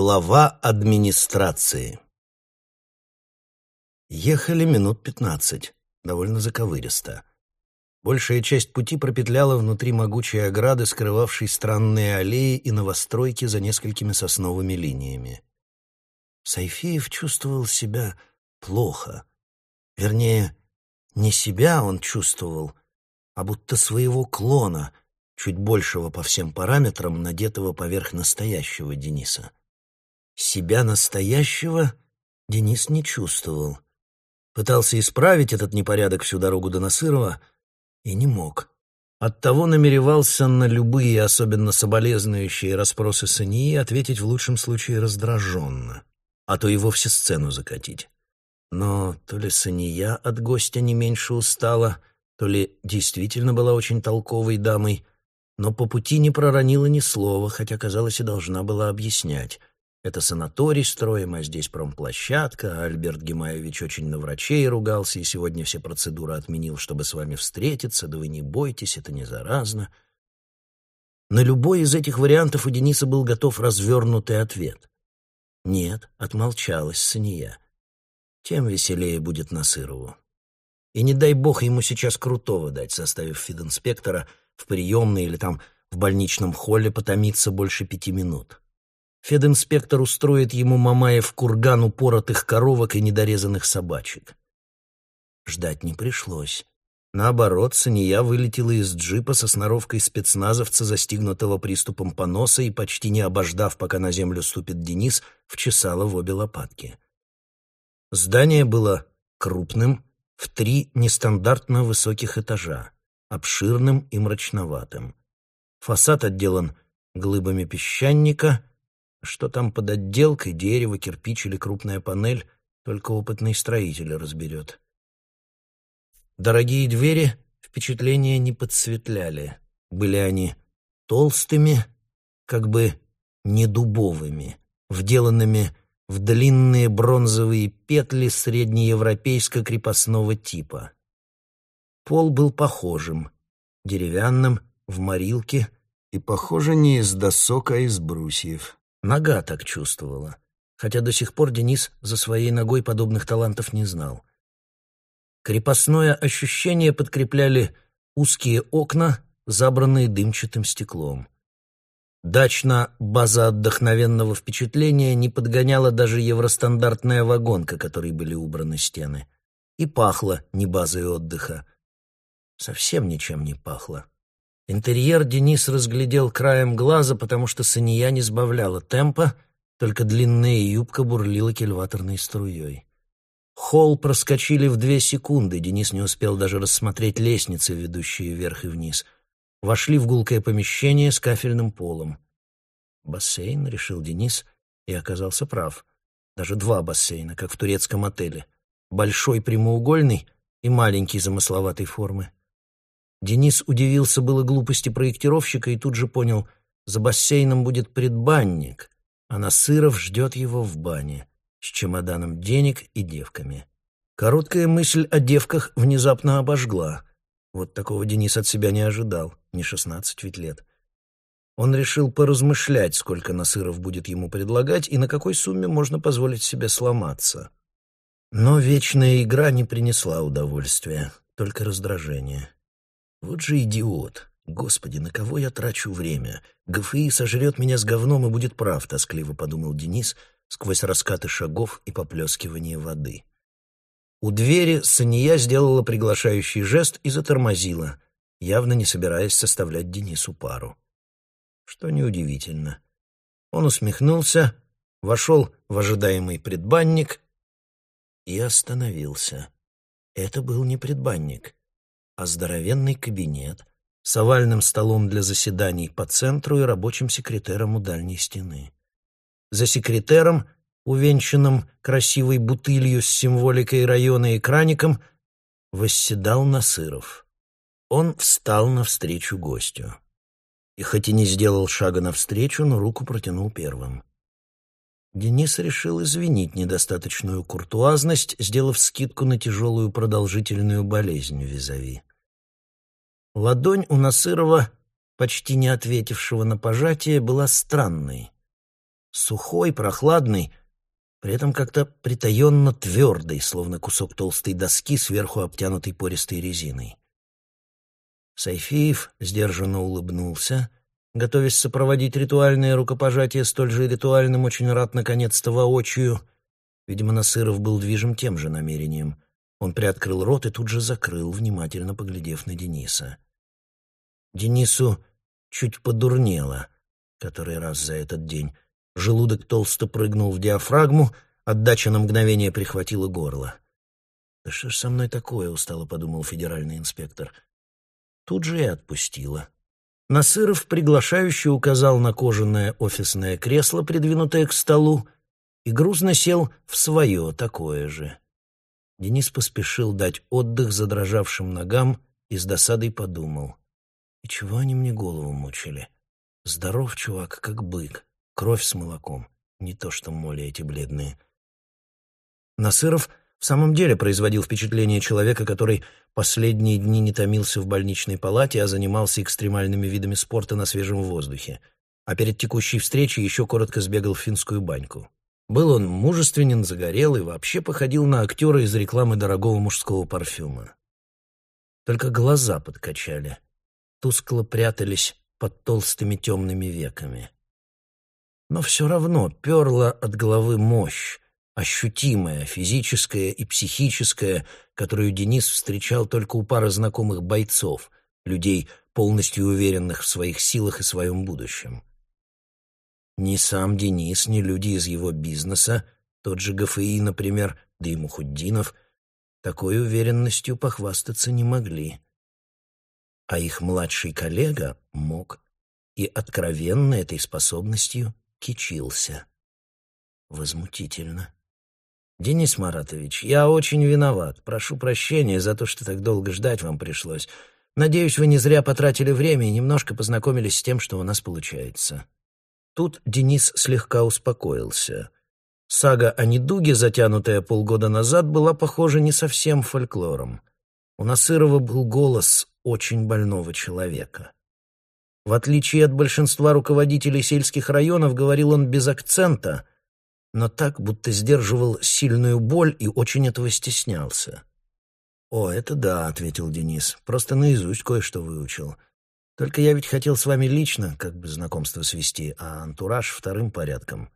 Глава администрации Ехали минут пятнадцать, довольно заковыристо. Большая часть пути пропетляла внутри могучей ограды, скрывавшей странные аллеи и новостройки за несколькими сосновыми линиями. Сайфиев чувствовал себя плохо. Вернее, не себя он чувствовал, а будто своего клона, чуть большего по всем параметрам, надетого поверх настоящего Дениса. Себя настоящего Денис не чувствовал. Пытался исправить этот непорядок всю дорогу до Насырова и не мог. Оттого намеревался на любые, особенно соболезнующие расспросы Сании, ответить в лучшем случае раздраженно, а то и вовсе сцену закатить. Но то ли Сания от гостя не меньше устала, то ли действительно была очень толковой дамой, но по пути не проронила ни слова, хотя, казалось, и должна была объяснять. Это санаторий строим, а здесь промплощадка. Альберт Гемаевич очень на врачей ругался и сегодня все процедуры отменил, чтобы с вами встретиться. Да вы не бойтесь, это не заразно. На любой из этих вариантов у Дениса был готов развернутый ответ. Нет, отмолчалась Сания. Тем веселее будет Насырову. И не дай бог ему сейчас крутого дать, составив фидинспектора в приемной или там в больничном холле потомиться больше пяти минут. Фединспектор устроит ему Мамаев курган упоротых коровок и недорезанных собачек. Ждать не пришлось. Наоборот, Сания вылетела из джипа со сноровкой спецназовца, застигнутого приступом поноса, и, почти не обождав, пока на землю ступит Денис, вчесала в обе лопатки. Здание было крупным, в три нестандартно высоких этажа, обширным и мрачноватым. Фасад отделан глыбами песчаника, что там под отделкой, дерево, кирпич или крупная панель, только опытный строитель разберет. Дорогие двери впечатления не подсветляли. Были они толстыми, как бы не дубовыми, вделанными в длинные бронзовые петли среднеевропейско-крепостного типа. Пол был похожим, деревянным, в морилке, и, похоже, не из досок, а из брусьев. Нога так чувствовала, хотя до сих пор Денис за своей ногой подобных талантов не знал. Крепостное ощущение подкрепляли узкие окна, забранные дымчатым стеклом. Дачна база отдохновенного впечатления не подгоняла даже евростандартная вагонка, которой были убраны стены. И пахло не базой отдыха. Совсем ничем не пахло. Интерьер Денис разглядел краем глаза, потому что Сания не сбавляла темпа, только длинная юбка бурлила кильваторной струей. Холл проскочили в две секунды, Денис не успел даже рассмотреть лестницы, ведущие вверх и вниз. Вошли в гулкое помещение с кафельным полом. «Бассейн», — решил Денис, и оказался прав. Даже два бассейна, как в турецком отеле. Большой прямоугольный и маленький замысловатой формы. Денис удивился было глупости проектировщика и тут же понял, за бассейном будет предбанник, а Насыров ждет его в бане с чемоданом денег и девками. Короткая мысль о девках внезапно обожгла. Вот такого Денис от себя не ожидал, не шестнадцать ведь лет. Он решил поразмышлять, сколько Насыров будет ему предлагать и на какой сумме можно позволить себе сломаться. Но вечная игра не принесла удовольствия, только раздражение. Вот же идиот. Господи, на кого я трачу время? ГФИ сожрет меня с говном и будет прав, тоскливо подумал Денис сквозь раскаты шагов и поплескивание воды. У двери Сания сделала приглашающий жест и затормозила, явно не собираясь составлять Денису пару. Что неудивительно. Он усмехнулся, вошел в ожидаемый предбанник и остановился. Это был не предбанник а здоровенный кабинет с овальным столом для заседаний по центру и рабочим секретером у дальней стены. За секретером, увенчанным красивой бутылью с символикой района и краником, восседал Насыров. Он встал навстречу гостю. И хоть и не сделал шага навстречу, но руку протянул первым. Денис решил извинить недостаточную куртуазность, сделав скидку на тяжелую продолжительную болезнь визави. Ладонь у Насырова, почти не ответившего на пожатие, была странной. Сухой, прохладный, при этом как-то притаенно твердый, словно кусок толстой доски, сверху обтянутой пористой резиной. Сайфиев сдержанно улыбнулся, готовясь сопроводить ритуальное рукопожатие столь же ритуальным, очень рад наконец-то воочию. Видимо, Насыров был движим тем же намерением. Он приоткрыл рот и тут же закрыл, внимательно поглядев на Дениса. Денису чуть подурнело, который раз за этот день. Желудок толсто прыгнул в диафрагму, отдача на мгновение прихватила горло. «Да что ж со мной такое?» — устало подумал федеральный инспектор. Тут же и отпустила. Насыров приглашающе указал на кожаное офисное кресло, придвинутое к столу, и грузно сел в свое такое же. Денис поспешил дать отдых задрожавшим ногам и с досадой подумал. И чего они мне голову мучили? Здоров, чувак, как бык. Кровь с молоком. Не то что моли эти бледные. Насыров в самом деле производил впечатление человека, который последние дни не томился в больничной палате, а занимался экстремальными видами спорта на свежем воздухе. А перед текущей встречей еще коротко сбегал в финскую баньку. Был он мужественен, загорелый, вообще походил на актера из рекламы дорогого мужского парфюма. Только глаза подкачали, тускло прятались под толстыми темными веками. Но все равно перла от головы мощь, ощутимая, физическая и психическая, которую Денис встречал только у пары знакомых бойцов, людей, полностью уверенных в своих силах и своем будущем. Ни сам Денис, ни люди из его бизнеса, тот же ГФИ, например, да и Мухуддинов, такой уверенностью похвастаться не могли. А их младший коллега мог и откровенно этой способностью кичился. Возмутительно. «Денис Маратович, я очень виноват. Прошу прощения за то, что так долго ждать вам пришлось. Надеюсь, вы не зря потратили время и немножко познакомились с тем, что у нас получается». Тут Денис слегка успокоился. Сага о недуге, затянутая полгода назад, была похожа не совсем фольклором. У Насырова был голос очень больного человека. В отличие от большинства руководителей сельских районов, говорил он без акцента, но так, будто сдерживал сильную боль и очень этого стеснялся. «О, это да», — ответил Денис, — «просто наизусть кое-что выучил. Только я ведь хотел с вами лично, как бы знакомство свести, а антураж вторым порядком».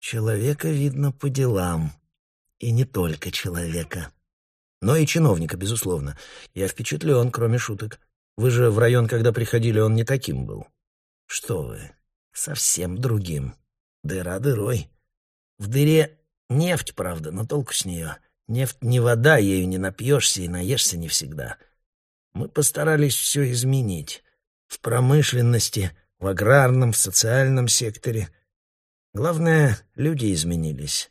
«Человека видно по делам. И не только человека. Но и чиновника, безусловно. Я впечатлен, кроме шуток. Вы же в район, когда приходили, он не таким был. Что вы, совсем другим. Дыра дырой. В дыре нефть, правда, но толку с нее. Нефть не вода, ею не напьешься и наешься не всегда. Мы постарались все изменить. В промышленности, в аграрном, в социальном секторе. Главное, люди изменились.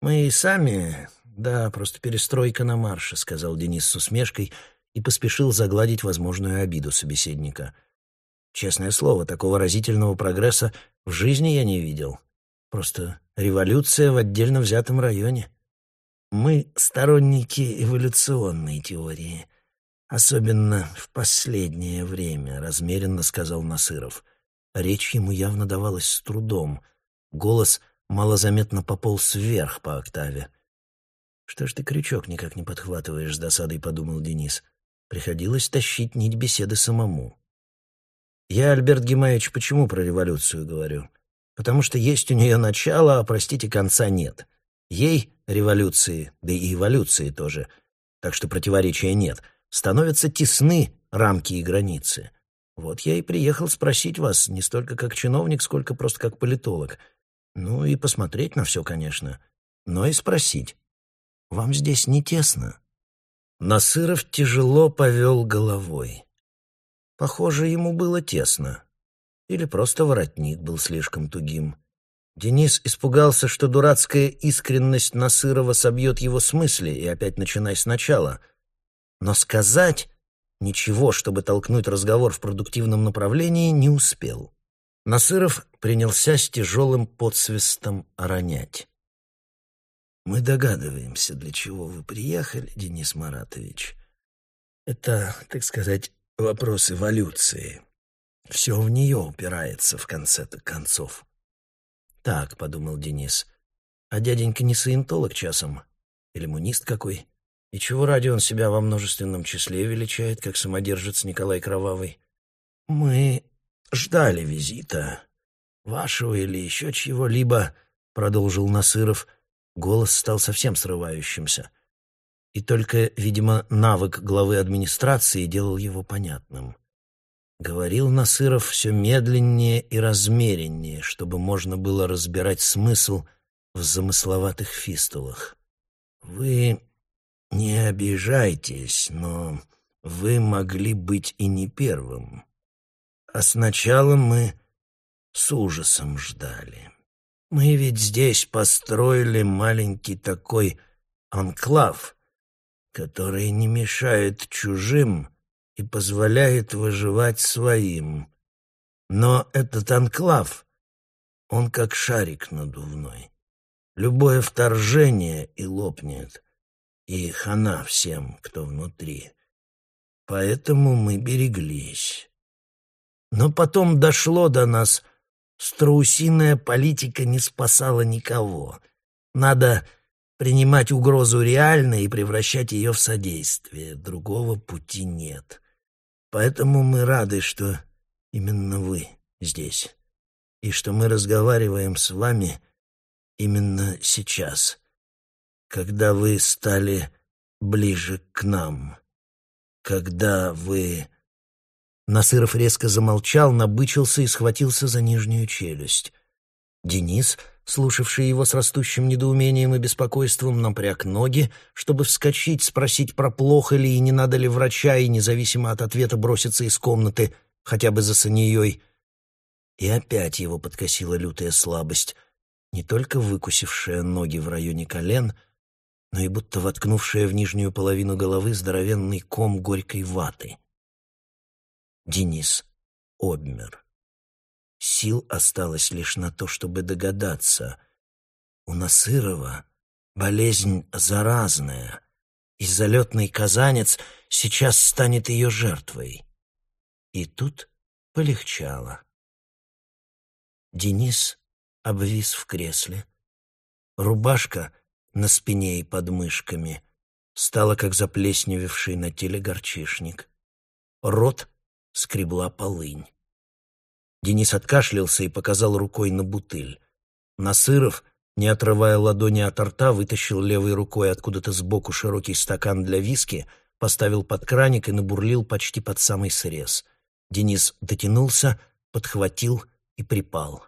Мы и сами... Да, просто перестройка на марше, сказал Денис с усмешкой — и поспешил загладить возможную обиду собеседника. Честное слово, такого разительного прогресса в жизни я не видел. Просто революция в отдельно взятом районе. Мы сторонники эволюционной теории, особенно в последнее время, размеренно сказал Насыров. Речь ему явно давалась с трудом. Голос малозаметно пополз вверх по октаве. «Что ж ты крючок никак не подхватываешь?» — с досадой подумал Денис. Приходилось тащить нить беседы самому. Я, Альберт Гимаевич, почему про революцию говорю? Потому что есть у нее начало, а, простите, конца нет. Ей, революции, да и эволюции тоже, так что противоречия нет, становятся тесны рамки и границы. Вот я и приехал спросить вас не столько как чиновник, сколько просто как политолог. Ну и посмотреть на все, конечно, но и спросить. Вам здесь не тесно? Насыров тяжело повел головой. Похоже, ему было тесно. Или просто воротник был слишком тугим. Денис испугался, что дурацкая искренность Насырова собьет его с мысли и опять начинай сначала. Но сказать ничего, чтобы толкнуть разговор в продуктивном направлении, не успел. Насыров принялся с тяжелым подсвистом ронять. Мы догадываемся, для чего вы приехали, Денис Маратович. Это, так сказать, вопрос эволюции. Все в нее упирается в конце-то концов. Так, — подумал Денис, — а дяденька не саентолог часом? Или мунист какой? И чего ради он себя во множественном числе величает, как самодержец Николай Кровавый? Мы ждали визита, вашего или еще чего-либо, — продолжил Насыров. Голос стал совсем срывающимся. И только, видимо, навык главы администрации делал его понятным. Говорил Насыров все медленнее и размереннее, чтобы можно было разбирать смысл в замысловатых фистулах. «Вы не обижайтесь, но вы могли быть и не первым. А сначала мы с ужасом ждали. Мы ведь здесь построили маленький такой анклав, который не мешает чужим и позволяет выживать своим. Но этот анклав, он как шарик надувной. Любое вторжение и лопнет, и хана всем, кто внутри. Поэтому мы береглись. Но потом дошло до нас, страусиная политика не спасала никого. Надо принимать угрозу реально и превращать ее в содействие. Другого пути нет. Поэтому мы рады, что именно вы здесь, и что мы разговариваем с вами именно сейчас, когда вы стали ближе к нам, когда вы... Насыров резко замолчал, набычился и схватился за нижнюю челюсть. Денис слушавший его с растущим недоумением и беспокойством, напряг ноги, чтобы вскочить, спросить про плохо ли и не надо ли врача, и независимо от ответа броситься из комнаты, хотя бы за саньей. И опять его подкосила лютая слабость, не только выкусившая ноги в районе колен, но и будто воткнувшая в нижнюю половину головы здоровенный ком горькой ваты. Денис обмер. Сил осталось лишь на то, чтобы догадаться. У Насырова болезнь заразная, и залетный казанец сейчас станет ее жертвой. И тут полегчало. Денис обвис в кресле. Рубашка на спине и под мышками стала, как заплесневевший на теле горчишник. Рот скребла полынь. Денис откашлялся и показал рукой на бутыль. Насыров, не отрывая ладони от рта, вытащил левой рукой откуда-то сбоку широкий стакан для виски, поставил под краник и набурлил почти под самый срез. Денис дотянулся, подхватил и припал.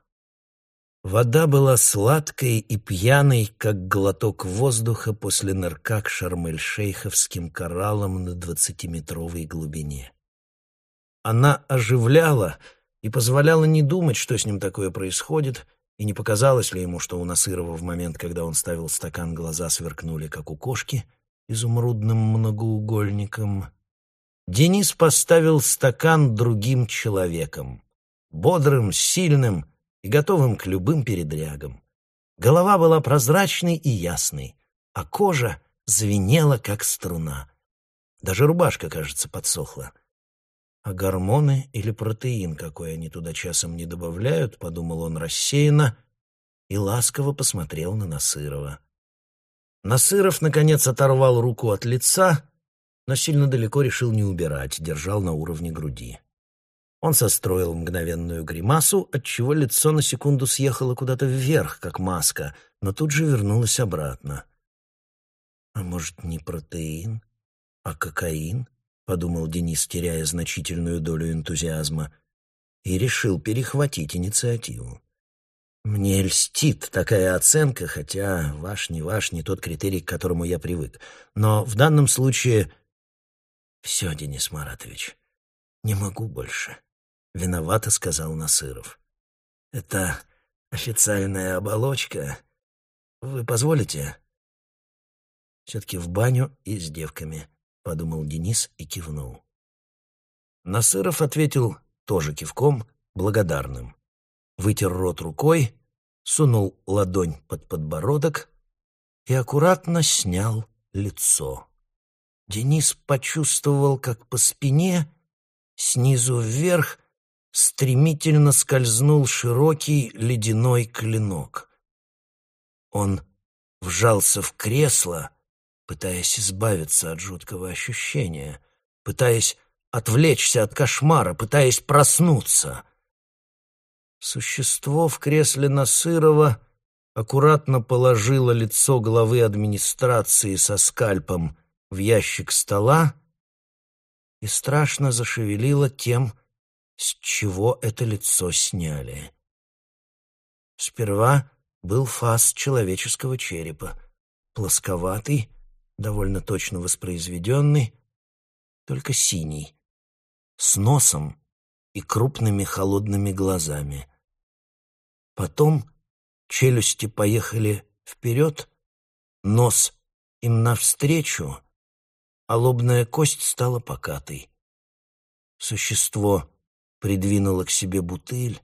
Вода была сладкой и пьяной, как глоток воздуха после нырка к шармель-шейховским кораллам на двадцатиметровой глубине. Она оживляла, и позволяла не думать, что с ним такое происходит, и не показалось ли ему, что у Насырова в момент, когда он ставил стакан, глаза сверкнули, как у кошки, изумрудным многоугольником. Денис поставил стакан другим человеком, бодрым, сильным и готовым к любым передрягам. Голова была прозрачной и ясной, а кожа звенела, как струна. Даже рубашка, кажется, подсохла. А гормоны или протеин какой они туда часом не добавляют, подумал он рассеянно и ласково посмотрел на Насырова. Насыров, наконец, оторвал руку от лица, но сильно далеко решил не убирать, держал на уровне груди. Он состроил мгновенную гримасу, отчего лицо на секунду съехало куда-то вверх, как маска, но тут же вернулось обратно. А может, не протеин, а кокаин? — подумал Денис, теряя значительную долю энтузиазма, и решил перехватить инициативу. «Мне льстит такая оценка, хотя ваш не ваш, не тот критерий, к которому я привык. Но в данном случае...» «Все, Денис Маратович, не могу больше», — виновато сказал Насыров. «Это официальная оболочка. Вы позволите?» «Все-таки в баню и с девками», — подумал Денис и кивнул. Насыров ответил тоже кивком, благодарным. Вытер рот рукой, сунул ладонь под подбородок и аккуратно снял лицо. Денис почувствовал, как по спине, снизу вверх, стремительно скользнул широкий ледяной клинок. Он вжался в кресло, пытаясь избавиться от жуткого ощущения, пытаясь отвлечься от кошмара, пытаясь проснуться. Существо в кресле Насырова аккуратно положило лицо главы администрации со скальпом в ящик стола и страшно зашевелило тем, с чего это лицо сняли. Сперва был фас человеческого черепа, плосковатый, довольно точно воспроизведенный, только синий, с носом и крупными холодными глазами. Потом челюсти поехали вперед, нос им навстречу, а лобная кость стала покатой. Существо придвинуло к себе бутыль,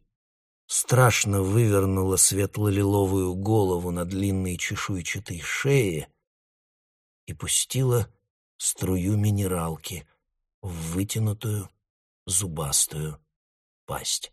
страшно вывернуло светло-лиловую голову на длинной чешуйчатой шее и пустило струю минералки в вытянутую зубастую пасть.